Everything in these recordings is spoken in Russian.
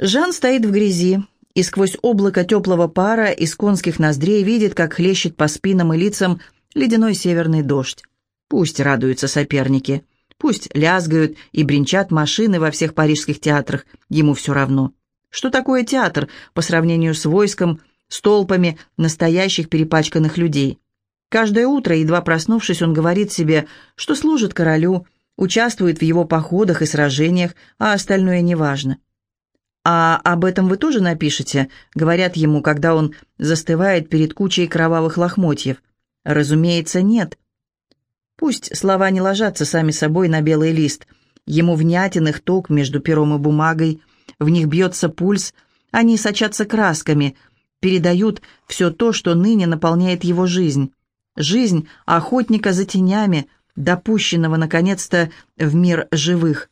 Жан стоит в грязи и сквозь облако теплого пара из конских ноздрей видит, как хлещет по спинам и лицам ледяной северный дождь. Пусть радуются соперники, пусть лязгают и бренчат машины во всех парижских театрах, ему все равно. Что такое театр по сравнению с войском, с толпами настоящих перепачканных людей? Каждое утро, едва проснувшись, он говорит себе, что служит королю, участвует в его походах и сражениях, а остальное неважно. «А об этом вы тоже напишете?» — говорят ему, когда он застывает перед кучей кровавых лохмотьев. «Разумеется, нет». Пусть слова не ложатся сами собой на белый лист. Ему внятен их ток между пером и бумагой, в них бьется пульс, они сочатся красками, передают все то, что ныне наполняет его жизнь. Жизнь охотника за тенями, допущенного, наконец-то, в мир живых.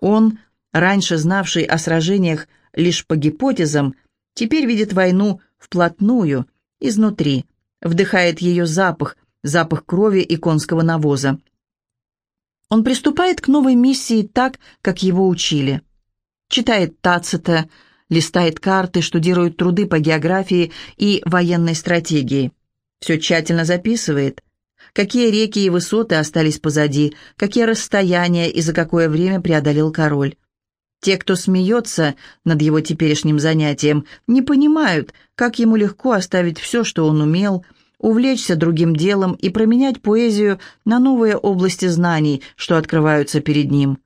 Он раньше знавший о сражениях лишь по гипотезам, теперь видит войну вплотную, изнутри, вдыхает ее запах, запах крови и конского навоза. Он приступает к новой миссии так, как его учили. Читает Тацита, листает карты, штудирует труды по географии и военной стратегии. Все тщательно записывает. Какие реки и высоты остались позади, какие расстояния и за какое время преодолел король. Те, кто смеется над его теперешним занятием, не понимают, как ему легко оставить все, что он умел, увлечься другим делом и променять поэзию на новые области знаний, что открываются перед ним.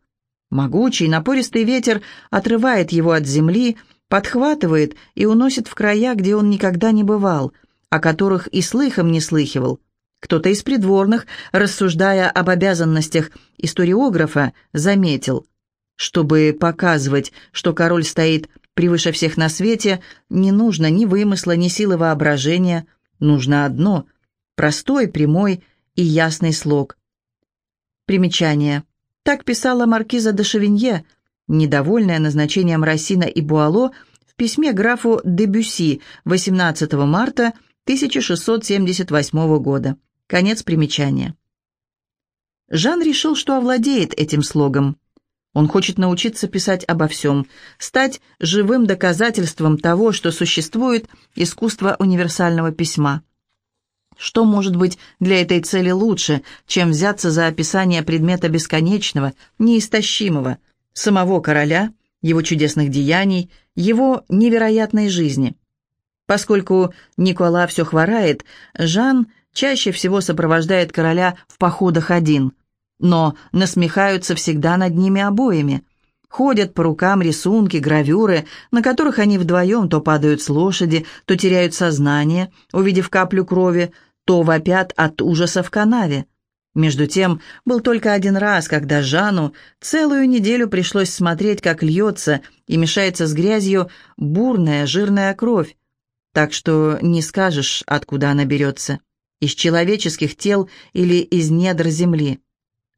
Могучий, напористый ветер отрывает его от земли, подхватывает и уносит в края, где он никогда не бывал, о которых и слыхом не слыхивал. Кто-то из придворных, рассуждая об обязанностях историографа, заметил – чтобы показывать, что король стоит превыше всех на свете, не нужно ни вымысла, ни силы воображения. Нужно одно – простой, прямой и ясный слог. Примечание. Так писала маркиза де Шевинье, недовольная назначением Рассина и Буало в письме графу де Бюсси 18 марта 1678 года. Конец примечания. Жан решил, что овладеет этим слогом. Он хочет научиться писать обо всем, стать живым доказательством того, что существует искусство универсального письма. Что может быть для этой цели лучше, чем взяться за описание предмета бесконечного, неистощимого, самого короля, его чудесных деяний, его невероятной жизни? Поскольку Никола все хворает, Жан чаще всего сопровождает короля в походах один – но насмехаются всегда над ними обоими. Ходят по рукам рисунки, гравюры, на которых они вдвоем то падают с лошади, то теряют сознание, увидев каплю крови, то вопят от ужаса в канаве. Между тем, был только один раз, когда Жану целую неделю пришлось смотреть, как льется и мешается с грязью бурная жирная кровь. Так что не скажешь, откуда она берется. Из человеческих тел или из недр земли.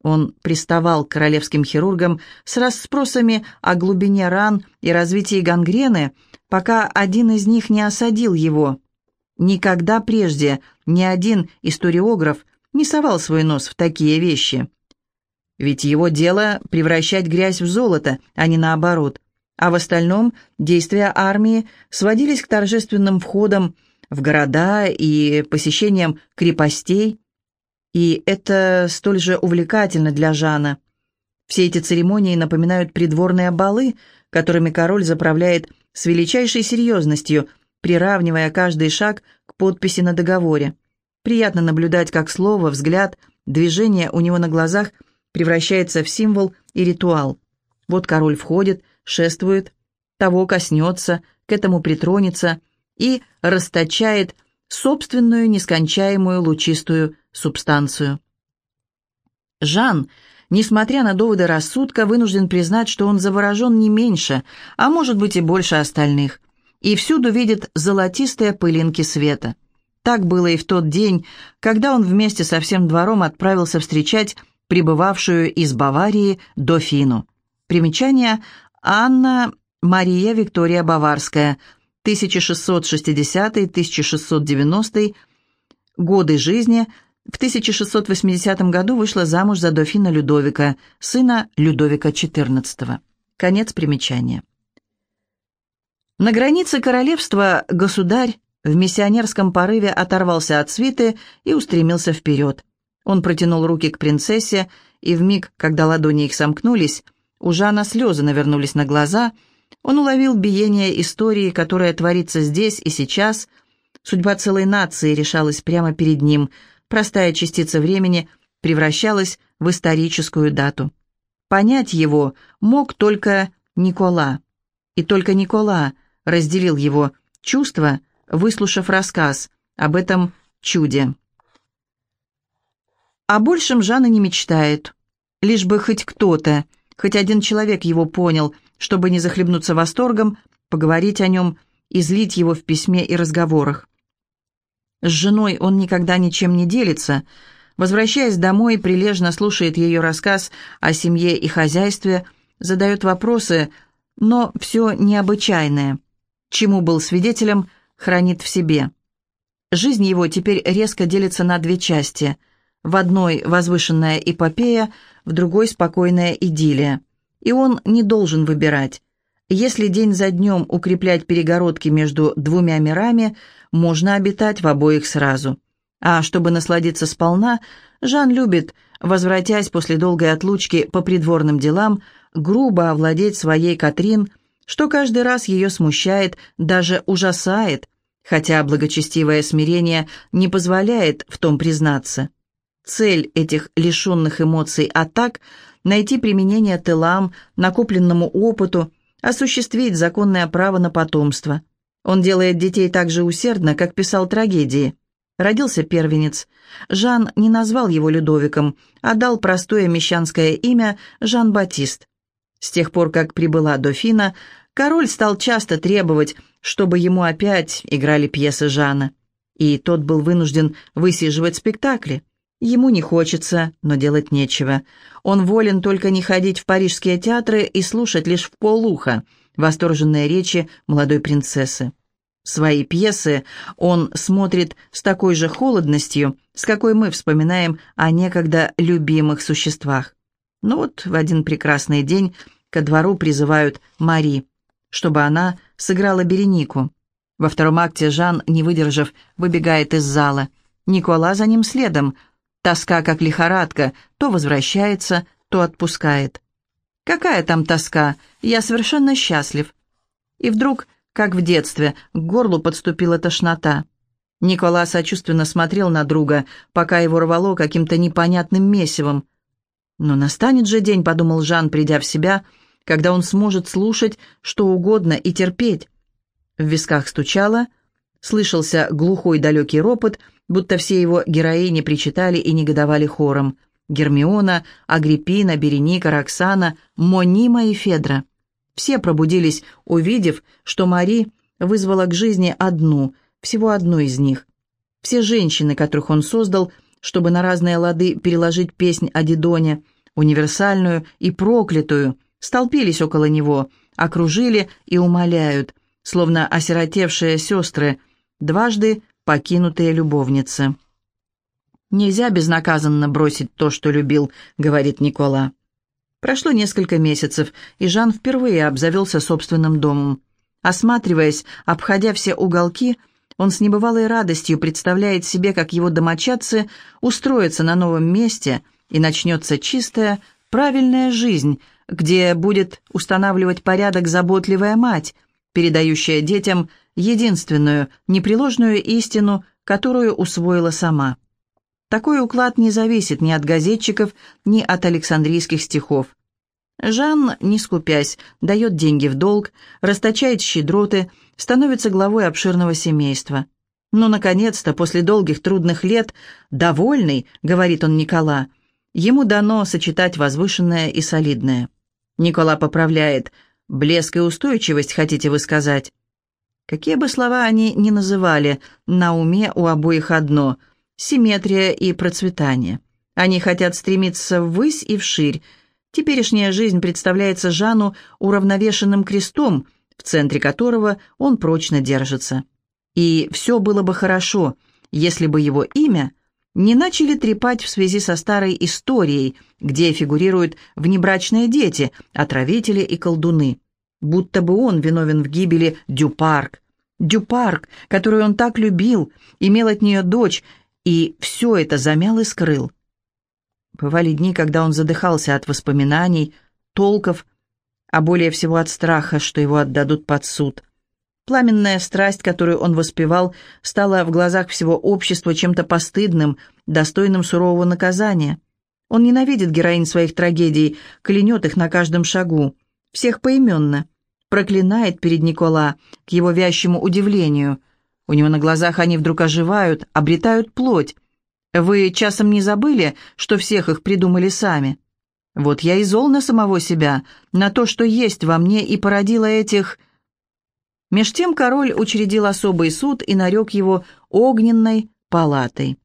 Он приставал к королевским хирургам с расспросами о глубине ран и развитии гангрены, пока один из них не осадил его. Никогда прежде ни один историограф не совал свой нос в такие вещи. Ведь его дело — превращать грязь в золото, а не наоборот. А в остальном действия армии сводились к торжественным входам в города и посещениям крепостей, и это столь же увлекательно для Жана. Все эти церемонии напоминают придворные балы, которыми король заправляет с величайшей серьезностью, приравнивая каждый шаг к подписи на договоре. Приятно наблюдать, как слово, взгляд, движение у него на глазах превращается в символ и ритуал. Вот король входит, шествует, того коснется, к этому притронется и расточает собственную нескончаемую лучистую субстанцию. Жан, несмотря на доводы рассудка, вынужден признать, что он заворожен не меньше, а может быть и больше остальных, и всюду видит золотистые пылинки света. Так было и в тот день, когда он вместе со всем двором отправился встречать прибывавшую из Баварии дофину. Примечание Анна Мария Виктория Баварская, 1660-1690 годы жизни – в 1680 году вышла замуж за дофина Людовика, сына Людовика XIV. Конец примечания. На границе королевства государь в миссионерском порыве оторвался от свиты и устремился вперед. Он протянул руки к принцессе, и в миг, когда ладони их сомкнулись, у Жана слезы навернулись на глаза, он уловил биение истории, которая творится здесь и сейчас. Судьба целой нации решалась прямо перед ним. Простая частица времени превращалась в историческую дату. Понять его мог только Никола. И только Никола разделил его чувства, выслушав рассказ об этом чуде. О большем Жанна не мечтает. Лишь бы хоть кто-то, хоть один человек его понял, чтобы не захлебнуться восторгом, поговорить о нем, излить его в письме и разговорах. С женой он никогда ничем не делится. Возвращаясь домой, прилежно слушает ее рассказ о семье и хозяйстве, задает вопросы, но все необычайное. Чему был свидетелем, хранит в себе. Жизнь его теперь резко делится на две части – в одной возвышенная эпопея, в другой спокойная идиллия. И он не должен выбирать. Если день за днем укреплять перегородки между двумя мирами, можно обитать в обоих сразу. А чтобы насладиться сполна, Жан любит, возвратясь после долгой отлучки по придворным делам, грубо овладеть своей Катрин, что каждый раз ее смущает, даже ужасает, хотя благочестивое смирение не позволяет в том признаться. Цель этих лишенных эмоций атак – найти применение тылам, накопленному опыту, осуществить законное право на потомство. Он делает детей так же усердно, как писал трагедии. Родился первенец. Жан не назвал его Людовиком, а дал простое мещанское имя Жан-Батист. С тех пор, как прибыла дофина, король стал часто требовать, чтобы ему опять играли пьесы Жана. И тот был вынужден высиживать спектакли. Ему не хочется, но делать нечего. Он волен только не ходить в парижские театры и слушать лишь в полуха восторженные речи молодой принцессы. Свои пьесы он смотрит с такой же холодностью, с какой мы вспоминаем о некогда любимых существах. Но вот в один прекрасный день ко двору призывают Мари, чтобы она сыграла Беренику. Во втором акте Жан, не выдержав, выбегает из зала. Никола за ним следом – Тоска, как лихорадка, то возвращается, то отпускает. Какая там тоска? Я совершенно счастлив. И вдруг, как в детстве, к горлу подступила тошнота. Никола сочувственно смотрел на друга, пока его рвало каким-то непонятным месивом. «Но настанет же день», — подумал Жан, придя в себя, «когда он сможет слушать что угодно и терпеть». В висках стучало, слышался глухой далекий ропот — будто все его героини причитали и негодовали хором. Гермиона, Агриппина, Береника, Роксана, Монима и Федра. Все пробудились, увидев, что Мари вызвала к жизни одну, всего одну из них. Все женщины, которых он создал, чтобы на разные лады переложить песнь о Дидоне, универсальную и проклятую, столпились около него, окружили и умоляют, словно осиротевшие сестры, дважды покинутые любовницы. «Нельзя безнаказанно бросить то, что любил», — говорит Никола. Прошло несколько месяцев, и Жан впервые обзавелся собственным домом. Осматриваясь, обходя все уголки, он с небывалой радостью представляет себе, как его домочадцы устроятся на новом месте, и начнется чистая, правильная жизнь, где будет устанавливать порядок заботливая мать, передающая детям единственную, непреложную истину, которую усвоила сама. Такой уклад не зависит ни от газетчиков, ни от александрийских стихов. Жан, не скупясь, дает деньги в долг, расточает щедроты, становится главой обширного семейства. Но, наконец-то, после долгих трудных лет, довольный, говорит он Никола, ему дано сочетать возвышенное и солидное. Никола поправляет, блеск и устойчивость, хотите вы сказать? Какие бы слова они ни называли, на уме у обоих одно – симметрия и процветание. Они хотят стремиться ввысь и вширь. Теперешняя жизнь представляется Жану уравновешенным крестом, в центре которого он прочно держится. И все было бы хорошо, если бы его имя не начали трепать в связи со старой историей, где фигурируют внебрачные дети, отравители и колдуны. Будто бы он виновен в гибели Дюпарк. Дюпарк, которую он так любил, имел от нее дочь, и все это замял и скрыл. Бывали дни, когда он задыхался от воспоминаний, толков, а более всего от страха, что его отдадут под суд. Пламенная страсть, которую он воспевал, стала в глазах всего общества чем-то постыдным, достойным сурового наказания. Он ненавидит героинь своих трагедий, клянет их на каждом шагу, всех поименно, проклинает перед Никола, к его вящему удивлению. У него на глазах они вдруг оживают, обретают плоть. Вы часом не забыли, что всех их придумали сами? Вот я и зол на самого себя, на то, что есть во мне, и породила этих... Меж тем король учредил особый суд и нарек его огненной палатой.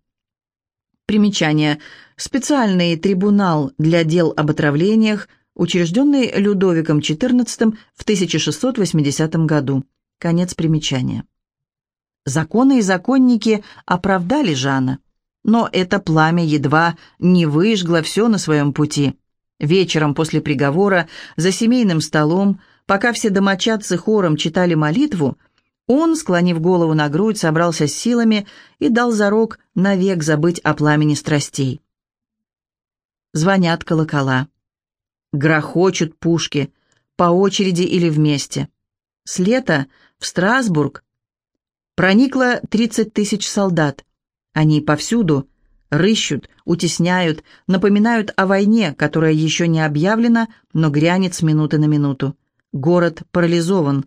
Примечание. Специальный трибунал для дел об отравлениях, учрежденный Людовиком XIV в 1680 году. Конец примечания. Законы и законники оправдали Жана, но это пламя едва не выжгло все на своем пути. Вечером после приговора, за семейным столом, Пока все домочадцы хором читали молитву, он, склонив голову на грудь, собрался с силами и дал зарок навек забыть о пламени страстей. Звонят колокола. Грохочут пушки, по очереди или вместе. С лета в Страсбург проникло 30 тысяч солдат. Они повсюду рыщут, утесняют, напоминают о войне, которая еще не объявлена, но грянет с минуты на минуту. Город парализован.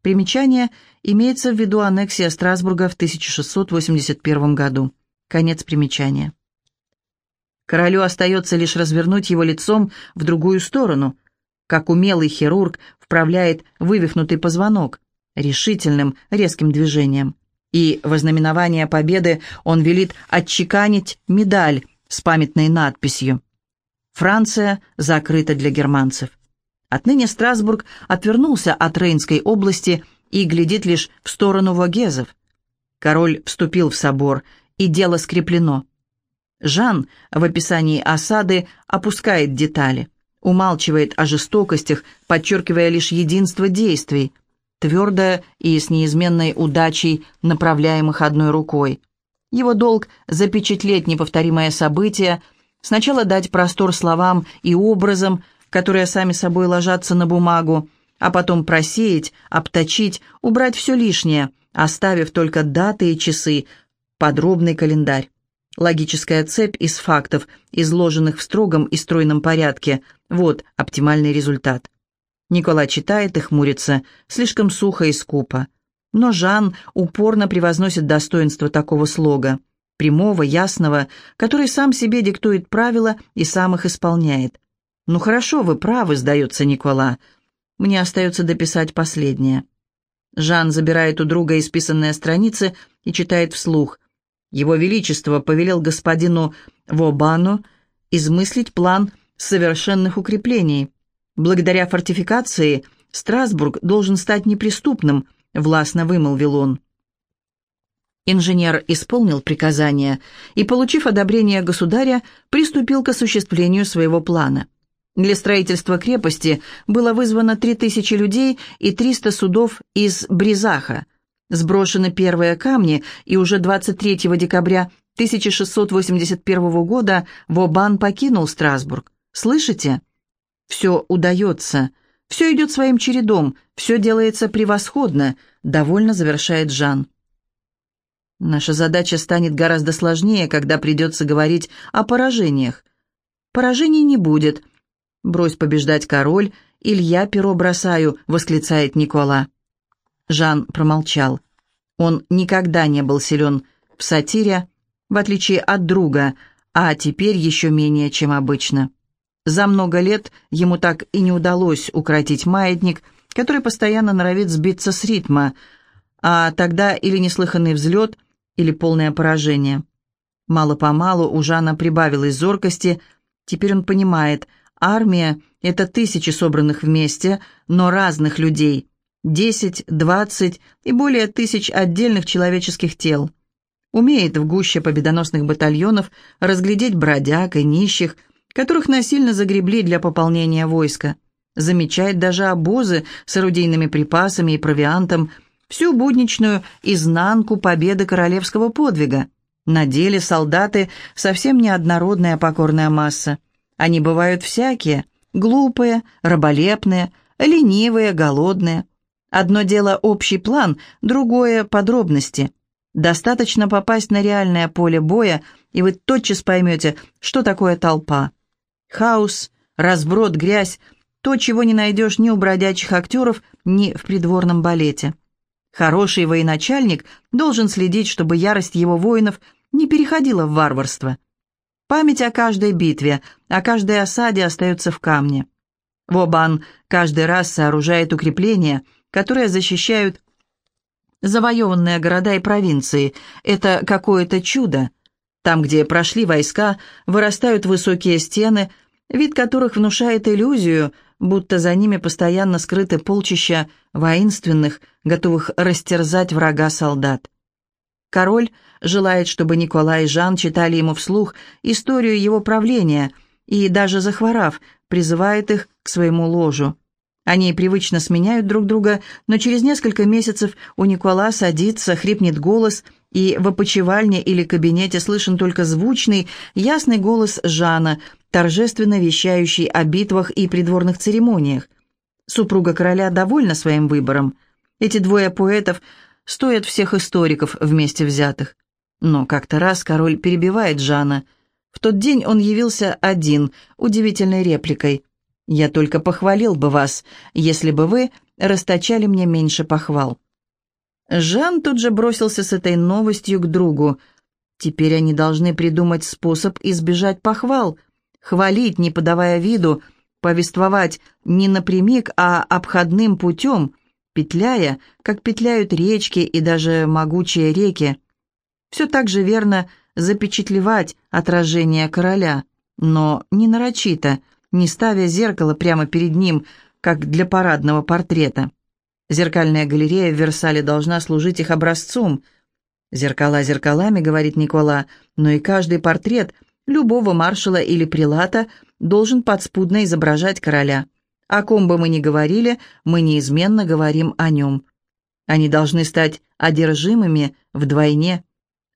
Примечание имеется в виду аннексия Страсбурга в 1681 году. Конец примечания. Королю остается лишь развернуть его лицом в другую сторону, как умелый хирург вправляет вывихнутый позвонок решительным, резким движением. И во знаменование победы он велит отчеканить медаль с памятной надписью «Франция закрыта для германцев». Отныне Страсбург отвернулся от Рейнской области и глядит лишь в сторону Вогезов. Король вступил в собор, и дело скреплено. Жан в описании осады опускает детали, умалчивает о жестокостях, подчеркивая лишь единство действий, твердое и с неизменной удачей, направляемых одной рукой. Его долг — запечатлеть неповторимое событие, сначала дать простор словам и образам, которые сами собой ложатся на бумагу, а потом просеять, обточить, убрать все лишнее, оставив только даты и часы, подробный календарь. Логическая цепь из фактов, изложенных в строгом и стройном порядке. Вот оптимальный результат. Никола читает и хмурится, слишком сухо и скупо. Но Жан упорно превозносит достоинство такого слога, прямого, ясного, который сам себе диктует правила и сам их исполняет. «Ну хорошо, вы правы», — сдается Никола. «Мне остается дописать последнее». Жан забирает у друга исписанные страницы и читает вслух. Его Величество повелел господину Вобану измыслить план совершенных укреплений. Благодаря фортификации Страсбург должен стать неприступным, властно вымолвил он. Инженер исполнил приказание и, получив одобрение государя, приступил к осуществлению своего плана – для строительства крепости было вызвано 3000 людей и 300 судов из Бризаха. Сброшены первые камни, и уже 23 декабря 1681 года Вобан покинул Страсбург. Слышите? Все удается. Все идет своим чередом, все делается превосходно, довольно завершает Жан. Наша задача станет гораздо сложнее, когда придется говорить о поражениях. Поражений не будет – «Брось побеждать, король, Илья перо бросаю», — восклицает Никола. Жан промолчал. Он никогда не был силен в сатире, в отличие от друга, а теперь еще менее, чем обычно. За много лет ему так и не удалось укротить маятник, который постоянно норовит сбиться с ритма, а тогда или неслыханный взлет, или полное поражение. Мало-помалу у Жана прибавилось зоркости, теперь он понимает, Армия — это тысячи собранных вместе, но разных людей. Десять, двадцать и более тысяч отдельных человеческих тел. Умеет в гуще победоносных батальонов разглядеть бродяг и нищих, которых насильно загребли для пополнения войска. замечает даже обозы с орудийными припасами и провиантом, всю будничную изнанку победы королевского подвига. На деле солдаты совсем неоднородная покорная масса. Они бывают всякие, глупые, раболепные, ленивые, голодные. Одно дело общий план, другое – подробности. Достаточно попасть на реальное поле боя, и вы тотчас поймете, что такое толпа. Хаос, разброд, грязь – то, чего не найдешь ни у бродячих актеров, ни в придворном балете. Хороший военачальник должен следить, чтобы ярость его воинов не переходила в варварство. Память о каждой битве, о каждой осаде остается в камне. Вобан каждый раз сооружает укрепления, которые защищают завоеванные города и провинции. Это какое-то чудо. Там, где прошли войска, вырастают высокие стены, вид которых внушает иллюзию, будто за ними постоянно скрыты полчища воинственных, готовых растерзать врага солдат. Король желает, чтобы Николай и Жан читали ему вслух историю его правления и, даже захворав, призывает их к своему ложу. Они привычно сменяют друг друга, но через несколько месяцев у Никола садится, хрипнет голос, и в опочивальне или кабинете слышен только звучный, ясный голос Жана, торжественно вещающий о битвах и придворных церемониях. Супруга короля довольна своим выбором. Эти двое поэтов стоят всех историков вместе взятых. Но как-то раз король перебивает Жана. В тот день он явился один, удивительной репликой. «Я только похвалил бы вас, если бы вы расточали мне меньше похвал». Жан тут же бросился с этой новостью к другу. Теперь они должны придумать способ избежать похвал, хвалить, не подавая виду, повествовать не напрямик, а обходным путем, петляя, как петляют речки и даже могучие реки. Все так же верно запечатлевать отражение короля, но не нарочито, не ставя зеркало прямо перед ним, как для парадного портрета. Зеркальная галерея в Версале должна служить их образцом. «Зеркала зеркалами», — говорит Никола, «но и каждый портрет любого маршала или прилата должен подспудно изображать короля. О ком бы мы ни говорили, мы неизменно говорим о нем. Они должны стать одержимыми вдвойне».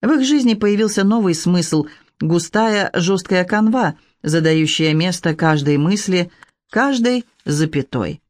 В их жизни появился новый смысл, густая, жесткая канва, задающая место каждой мысли, каждой запятой.